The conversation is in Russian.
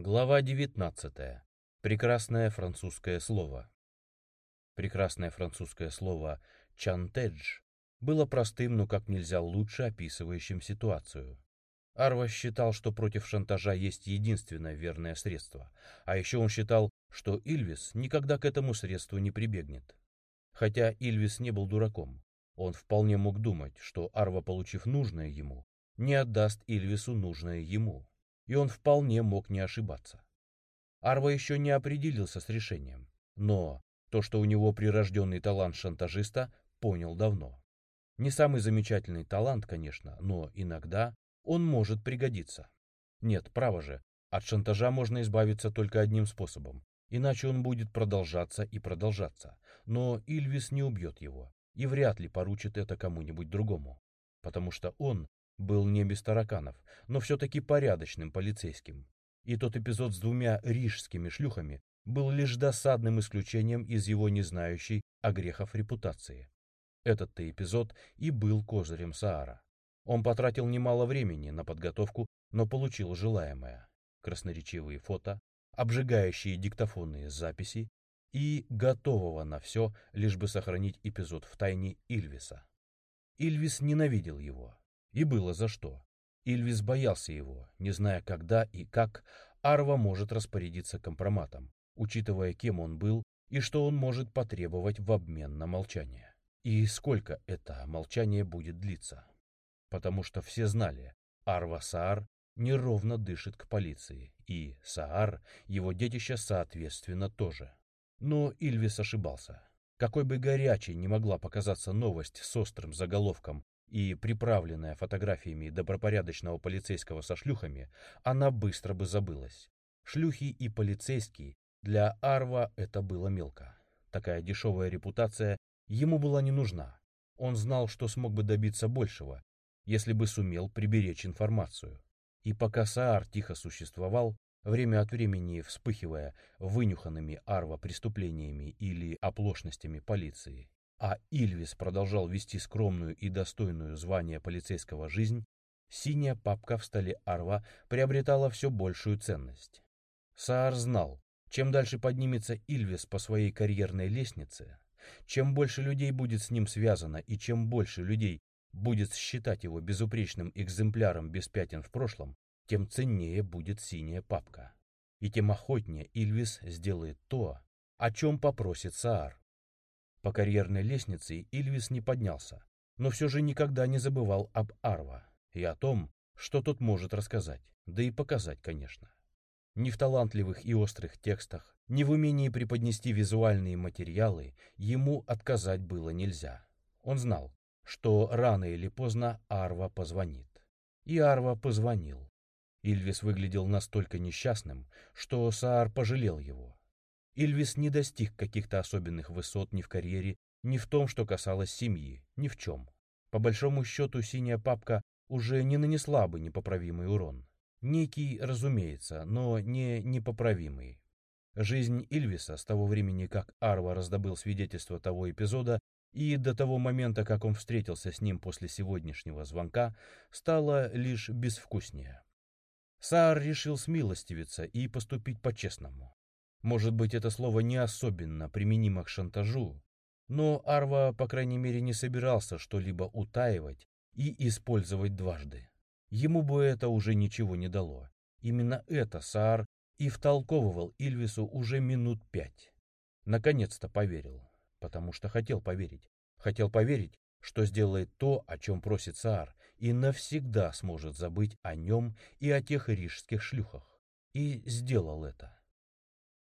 Глава 19. Прекрасное французское слово. Прекрасное французское слово «чантедж» было простым, но как нельзя лучше описывающим ситуацию. Арва считал, что против шантажа есть единственное верное средство, а еще он считал, что Ильвис никогда к этому средству не прибегнет. Хотя Ильвис не был дураком, он вполне мог думать, что Арва, получив нужное ему, не отдаст Ильвису нужное ему и он вполне мог не ошибаться. Арва еще не определился с решением, но то, что у него прирожденный талант шантажиста, понял давно. Не самый замечательный талант, конечно, но иногда он может пригодиться. Нет, право же, от шантажа можно избавиться только одним способом, иначе он будет продолжаться и продолжаться. Но Ильвис не убьет его и вряд ли поручит это кому-нибудь другому, потому что он был не без тараканов, но все-таки порядочным полицейским. И тот эпизод с двумя рижскими шлюхами был лишь досадным исключением из его не знающей о грехов репутации. Этот-то эпизод и был козырем Саара. Он потратил немало времени на подготовку, но получил желаемое. Красноречивые фото, обжигающие диктофонные записи и готового на все, лишь бы сохранить эпизод в тайне Ильвиса. Ильвис ненавидел его, и было за что. Ильвис боялся его, не зная, когда и как Арва может распорядиться компроматом, учитывая, кем он был и что он может потребовать в обмен на молчание. И сколько это молчание будет длиться. Потому что все знали, Арва Саар неровно дышит к полиции, и Саар, его детище, соответственно, тоже. Но Ильвис ошибался. Какой бы горячей не могла показаться новость с острым заголовком и приправленная фотографиями добропорядочного полицейского со шлюхами, она быстро бы забылась. Шлюхи и полицейские для Арва это было мелко. Такая дешевая репутация ему была не нужна. Он знал, что смог бы добиться большего, если бы сумел приберечь информацию. И пока Саар тихо существовал, время от времени вспыхивая вынюханными Арва преступлениями или оплошностями полиции, а Ильвис продолжал вести скромную и достойную звания полицейского жизнь, синяя папка в столе Арва приобретала все большую ценность. Саар знал, чем дальше поднимется Ильвис по своей карьерной лестнице, чем больше людей будет с ним связано и чем больше людей будет считать его безупречным экземпляром без пятен в прошлом, тем ценнее будет синяя папка. И тем охотнее Ильвис сделает то, о чем попросит Саар. По карьерной лестнице Ильвис не поднялся, но все же никогда не забывал об Арва и о том, что тот может рассказать, да и показать, конечно. Ни в талантливых и острых текстах, ни в умении преподнести визуальные материалы ему отказать было нельзя. Он знал, что рано или поздно Арва позвонит. И Арва позвонил. Ильвис выглядел настолько несчастным, что Саар пожалел его. Ильвис не достиг каких-то особенных высот ни в карьере, ни в том, что касалось семьи, ни в чем. По большому счету, синяя папка уже не нанесла бы непоправимый урон. Некий, разумеется, но не непоправимый. Жизнь Ильвиса с того времени, как Арва раздобыл свидетельство того эпизода, и до того момента, как он встретился с ним после сегодняшнего звонка, стала лишь безвкуснее. Саар решил смилостивиться и поступить по-честному. Может быть, это слово не особенно применимо к шантажу, но Арва, по крайней мере, не собирался что-либо утаивать и использовать дважды. Ему бы это уже ничего не дало. Именно это Саар и втолковывал Ильвису уже минут пять. Наконец-то поверил, потому что хотел поверить. Хотел поверить, что сделает то, о чем просит Саар, и навсегда сможет забыть о нем и о тех рижских шлюхах. И сделал это.